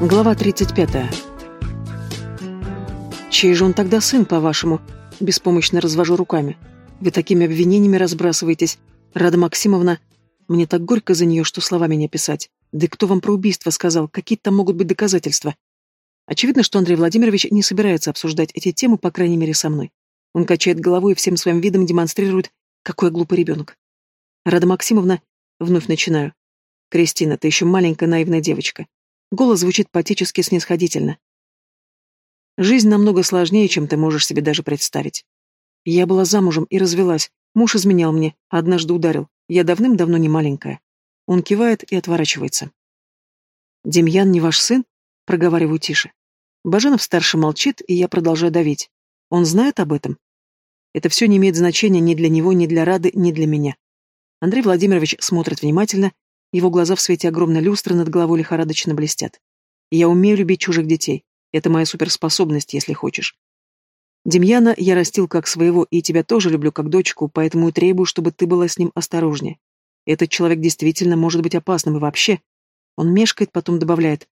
Глава 35. Чей же он тогда сын, по-вашему? Беспомощно развожу руками. Вы такими обвинениями разбрасываетесь. Рада Максимовна, мне так горько за нее, что словами не описать. Да кто вам про убийство сказал? Какие там могут быть доказательства? Очевидно, что Андрей Владимирович не собирается обсуждать эти темы, по крайней мере, со мной. Он качает головой и всем своим видом демонстрирует, какой глупый ребенок. Рада Максимовна, вновь начинаю. Кристина, ты еще маленькая наивная девочка. Голос звучит патически снисходительно. Жизнь намного сложнее, чем ты можешь себе даже представить. Я была замужем и развелась. Муж изменял мне, однажды ударил. Я давным-давно не маленькая. Он кивает и отворачивается. «Демьян не ваш сын?» Проговариваю тише. Баженов-старший молчит, и я продолжаю давить. Он знает об этом? Это все не имеет значения ни для него, ни для Рады, ни для меня. Андрей Владимирович смотрит внимательно, его глаза в свете огромной люстры над головой лихорадочно блестят. Я умею любить чужих детей. Это моя суперспособность, если хочешь. Демьяна я растил как своего, и тебя тоже люблю как дочку, поэтому и требую, чтобы ты была с ним осторожнее. Этот человек действительно может быть опасным и вообще. Он мешкает, потом добавляет.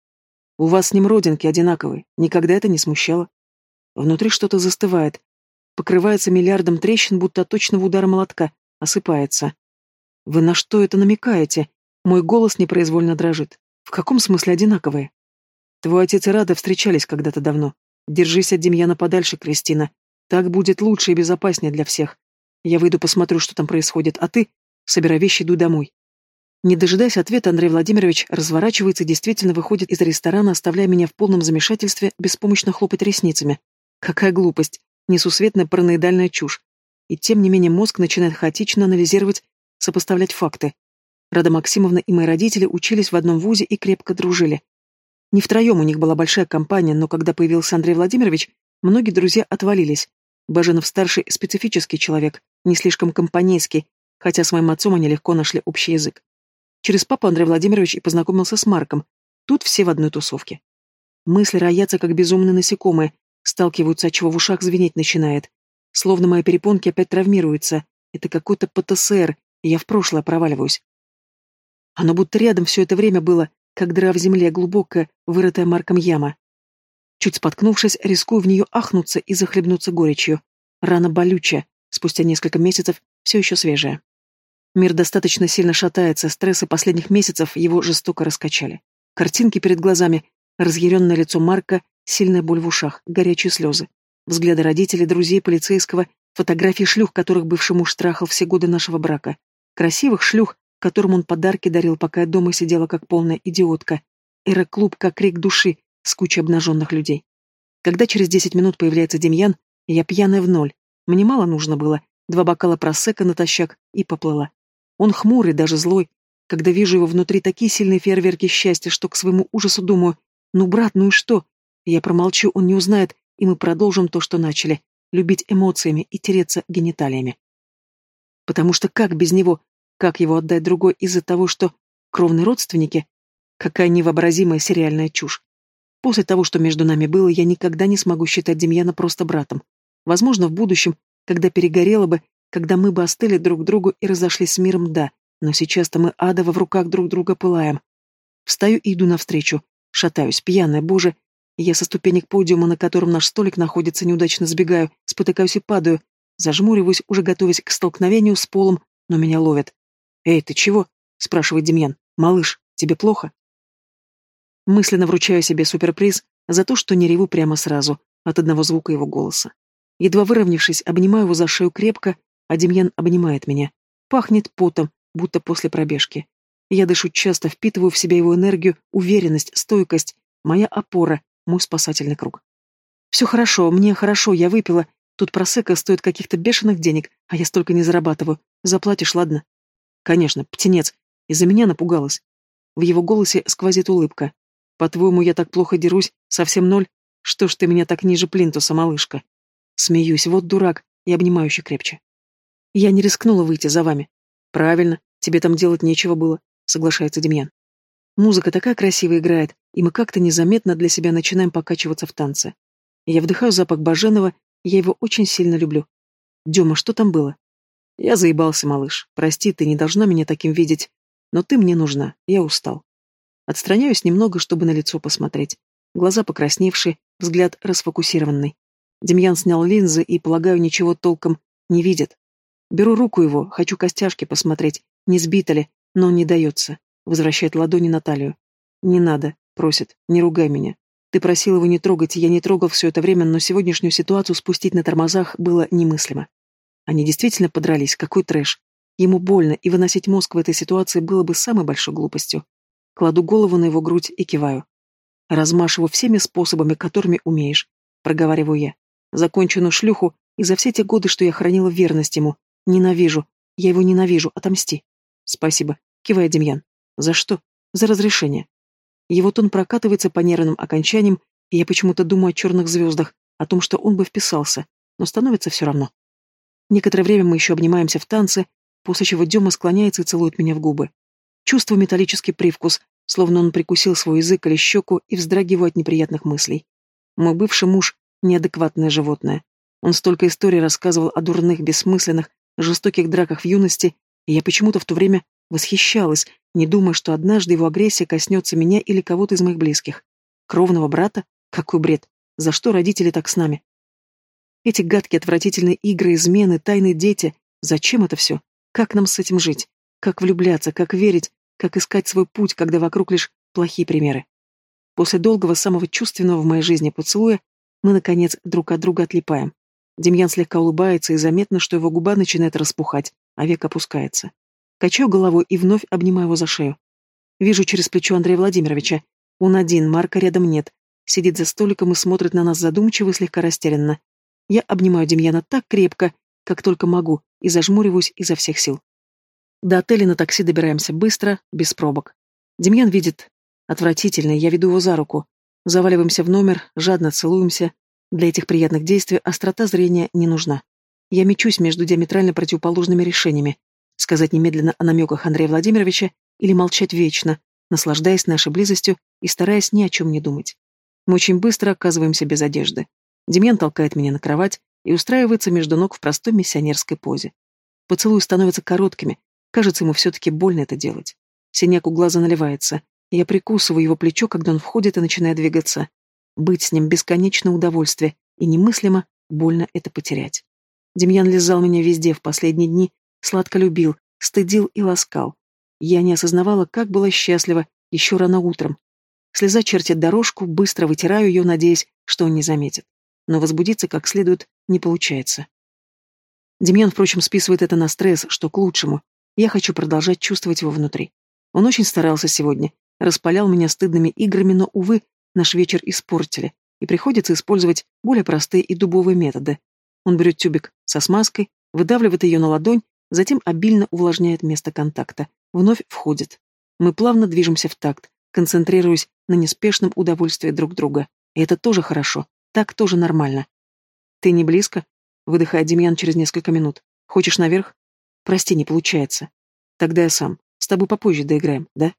У вас с ним родинки одинаковые, никогда это не смущало. Внутри что-то застывает, покрывается миллиардом трещин, будто точного удара молотка, осыпается. Вы на что это намекаете? Мой голос непроизвольно дрожит. В каком смысле одинаковые? Твой отец и Рада встречались когда-то давно. Держись от Демьяна подальше, Кристина. Так будет лучше и безопаснее для всех. Я выйду посмотрю, что там происходит, а ты, собирай вещи, иду домой. Не дожидаясь ответа, Андрей Владимирович разворачивается и действительно выходит из ресторана, оставляя меня в полном замешательстве, беспомощно хлопать ресницами. Какая глупость, несусветная параноидальная чушь. И тем не менее мозг начинает хаотично анализировать, сопоставлять факты. Рада Максимовна и мои родители учились в одном вузе и крепко дружили. Не втроем у них была большая компания, но когда появился Андрей Владимирович, многие друзья отвалились. Баженов-старший специфический человек, не слишком компанейский, хотя с моим отцом они легко нашли общий язык. Через папу Андрей Владимирович и познакомился с Марком. Тут все в одной тусовке. Мысли роятся, как безумные насекомые, сталкиваются, от чего в ушах звенеть начинает. Словно мои перепонки опять травмируются. Это какой-то ПТСР, и я в прошлое проваливаюсь. Оно будто рядом все это время было, как дыра в земле, глубокая, вырытая Марком яма. Чуть споткнувшись, рискую в нее ахнуться и захлебнуться горечью. Рана болючая, спустя несколько месяцев все еще свежая. Мир достаточно сильно шатается, стрессы последних месяцев его жестоко раскачали. Картинки перед глазами, разъяренное лицо Марка, сильная боль в ушах, горячие слезы. Взгляды родителей, друзей, полицейского, фотографии шлюх, которых бывший муж трахал все годы нашего брака. Красивых шлюх, которым он подарки дарил, пока я дома сидела как полная идиотка. Эра-клуб как крик души с кучей обнаженных людей. Когда через десять минут появляется Демьян, я пьяная в ноль. Мне мало нужно было. Два бокала просека натощак и поплыла. Он хмурый, даже злой. Когда вижу его внутри такие сильные фейерверки счастья, что к своему ужасу думаю, ну, брат, ну и что? Я промолчу, он не узнает, и мы продолжим то, что начали. Любить эмоциями и тереться гениталиями. Потому что как без него как его отдать другой из-за того, что кровные родственники? Какая невообразимая сериальная чушь. После того, что между нами было, я никогда не смогу считать Демьяна просто братом. Возможно, в будущем, когда перегорело бы, когда мы бы остыли друг другу и разошлись с миром, да, но сейчас-то мы адово в руках друг друга пылаем. Встаю и иду навстречу. Шатаюсь, пьяная, боже. Я со ступенек подиума, на котором наш столик находится, неудачно сбегаю, спотыкаюсь и падаю. Зажмуриваюсь, уже готовясь к столкновению с полом, но меня ловят. «Эй, ты чего?» — спрашивает Демьян. «Малыш, тебе плохо?» Мысленно вручаю себе суперприз за то, что не реву прямо сразу, от одного звука его голоса. Едва выровнявшись, обнимаю его за шею крепко, а Демьян обнимает меня. Пахнет потом, будто после пробежки. Я дышу часто, впитываю в себя его энергию, уверенность, стойкость, моя опора, мой спасательный круг. Все хорошо, мне хорошо, я выпила. Тут просека стоит каких-то бешеных денег, а я столько не зарабатываю. Заплатишь, ладно? Конечно, птенец. Из-за меня напугалась. В его голосе сквозит улыбка. По-твоему, я так плохо дерусь? Совсем ноль? Что ж ты меня так ниже плинтуса, малышка? Смеюсь, вот дурак, и обнимающе крепче. Я не рискнула выйти за вами. Правильно, тебе там делать нечего было, соглашается Демьян. Музыка такая красиво играет, и мы как-то незаметно для себя начинаем покачиваться в танце. Я вдыхаю запах Баженова, я его очень сильно люблю. Дема, что там было? Я заебался, малыш. Прости, ты не должна меня таким видеть. Но ты мне нужна. Я устал. Отстраняюсь немного, чтобы на лицо посмотреть. Глаза покрасневшие, взгляд расфокусированный. Демьян снял линзы и, полагаю, ничего толком не видит. Беру руку его, хочу костяшки посмотреть, не сбито ли, но он не дается. Возвращает ладони на талию. «Не надо», — просит, — «не ругай меня. Ты просил его не трогать, я не трогал все это время, но сегодняшнюю ситуацию спустить на тормозах было немыслимо. Они действительно подрались, какой трэш. Ему больно, и выносить мозг в этой ситуации было бы самой большой глупостью. Кладу голову на его грудь и киваю. Размашиваю всеми способами, которыми умеешь, проговариваю я. Законченную шлюху, и за все те годы, что я хранила верность ему. Ненавижу. Я его ненавижу. Отомсти. Спасибо. Кивает Демьян. За что? За разрешение. Его тон прокатывается по нервным окончаниям, и я почему-то думаю о черных звездах, о том, что он бы вписался, но становится все равно. Некоторое время мы еще обнимаемся в танце, после чего Дема склоняется и целует меня в губы. Чувствую металлический привкус, словно он прикусил свой язык или щеку и вздрагиваю от неприятных мыслей. Мой бывший муж — неадекватное животное. Он столько историй рассказывал о дурных, бессмысленных, жестоких драках в юности, и я почему-то в то время восхищалась, не думая, что однажды его агрессия коснется меня или кого-то из моих близких. Кровного брата? Какой бред! За что родители так с нами? Эти гадкие, отвратительные игры, измены, тайные дети. Зачем это все? Как нам с этим жить? Как влюбляться, как верить, как искать свой путь, когда вокруг лишь плохие примеры? После долгого, самого чувственного в моей жизни поцелуя мы, наконец, друг от друга отлипаем. Демьян слегка улыбается, и заметно, что его губа начинает распухать, а век опускается. Качаю головой и вновь обнимаю его за шею. Вижу через плечо Андрея Владимировича. Он один, Марка рядом нет. Сидит за столиком и смотрит на нас задумчиво и слегка растерянно. Я обнимаю Демьяна так крепко, как только могу, и зажмуриваюсь изо всех сил. До отеля на такси добираемся быстро, без пробок. Демьян видит отвратительно, я веду его за руку. Заваливаемся в номер, жадно целуемся. Для этих приятных действий острота зрения не нужна. Я мечусь между диаметрально противоположными решениями, сказать немедленно о намеках Андрея Владимировича или молчать вечно, наслаждаясь нашей близостью и стараясь ни о чем не думать. Мы очень быстро оказываемся без одежды. Демьян толкает меня на кровать и устраивается между ног в простой миссионерской позе. Поцелуи становятся короткими, кажется, ему все-таки больно это делать. Синяк у глаза наливается, я прикусываю его плечо, когда он входит и начинает двигаться. Быть с ним бесконечное удовольствие, и немыслимо больно это потерять. Демьян лизал меня везде в последние дни, сладко любил, стыдил и ласкал. Я не осознавала, как была счастлива еще рано утром. Слеза чертит дорожку, быстро вытираю ее, надеясь, что он не заметит. Но возбудиться как следует не получается. Демьян, впрочем, списывает это на стресс, что к лучшему. Я хочу продолжать чувствовать его внутри. Он очень старался сегодня, распалял меня стыдными играми, но, увы, наш вечер испортили, и приходится использовать более простые и дубовые методы. Он берет тюбик со смазкой, выдавливает ее на ладонь затем обильно увлажняет место контакта, вновь входит. Мы плавно движемся в такт, концентрируясь на неспешном удовольствии друг друга. И это тоже хорошо, так тоже нормально. «Ты не близко?» — выдыхает Демьян через несколько минут. «Хочешь наверх?» «Прости, не получается. Тогда я сам. С тобой попозже доиграем, да?»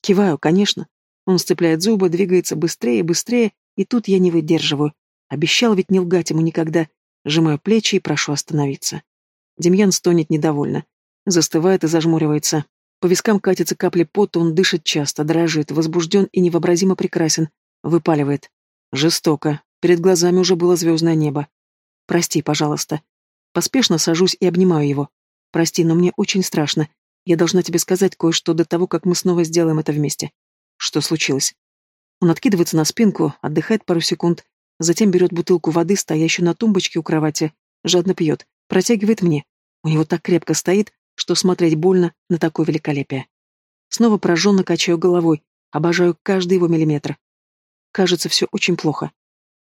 Киваю, конечно. Он сцепляет зубы, двигается быстрее и быстрее, и тут я не выдерживаю. Обещал ведь не лгать ему никогда. Сжимаю плечи и прошу остановиться. Демьян стонет недовольно. Застывает и зажмуривается. По вискам катятся капли пота, он дышит часто, дрожит, возбужден и невообразимо прекрасен. Выпаливает. Жестоко. Перед глазами уже было звездное небо. Прости, пожалуйста. Поспешно сажусь и обнимаю его. Прости, но мне очень страшно. Я должна тебе сказать кое-что до того, как мы снова сделаем это вместе. Что случилось? Он откидывается на спинку, отдыхает пару секунд, затем берет бутылку воды, стоящую на тумбочке у кровати, жадно пьет, Протягивает мне. У него так крепко стоит, что смотреть больно на такое великолепие. Снова пораженно качаю головой, обожаю каждый его миллиметр. Кажется, все очень плохо.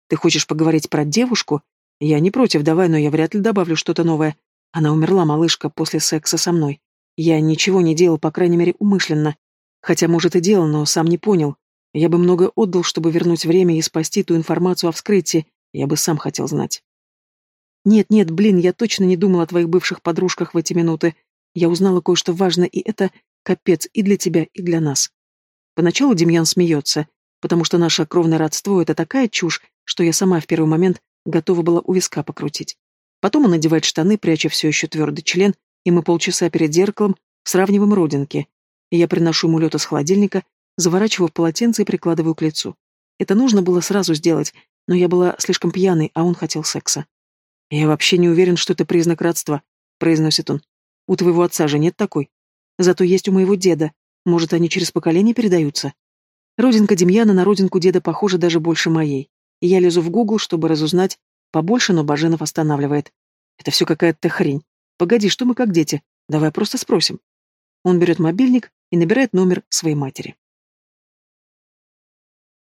Ты хочешь поговорить про девушку? Я не против, давай, но я вряд ли добавлю что-то новое. Она умерла, малышка, после секса со мной. Я ничего не делал, по крайней мере, умышленно. Хотя, может, и делал, но сам не понял. Я бы много отдал, чтобы вернуть время и спасти ту информацию о вскрытии. Я бы сам хотел знать. Нет, нет, блин, я точно не думала о твоих бывших подружках в эти минуты. Я узнала кое-что важное, и это капец и для тебя, и для нас. Поначалу Демьян смеется, потому что наше кровное родство — это такая чушь, что я сама в первый момент готова была у виска покрутить. Потом он надевает штаны, пряча все еще твердый член, и мы полчаса перед зеркалом сравниваем родинки. И я приношу ему лед из холодильника, заворачиваю в полотенце и прикладываю к лицу. Это нужно было сразу сделать, но я была слишком пьяной, а он хотел секса. «Я вообще не уверен, что это признак родства», — произносит он. «У твоего отца же нет такой. Зато есть у моего деда. Может, они через поколение передаются?» Родинка Демьяна на родинку деда похожа даже больше моей. Я лезу в Гугл, чтобы разузнать побольше, но Баженов останавливает. «Это все какая-то хрень. Погоди, что мы как дети? Давай просто спросим». Он берет мобильник и набирает номер своей матери.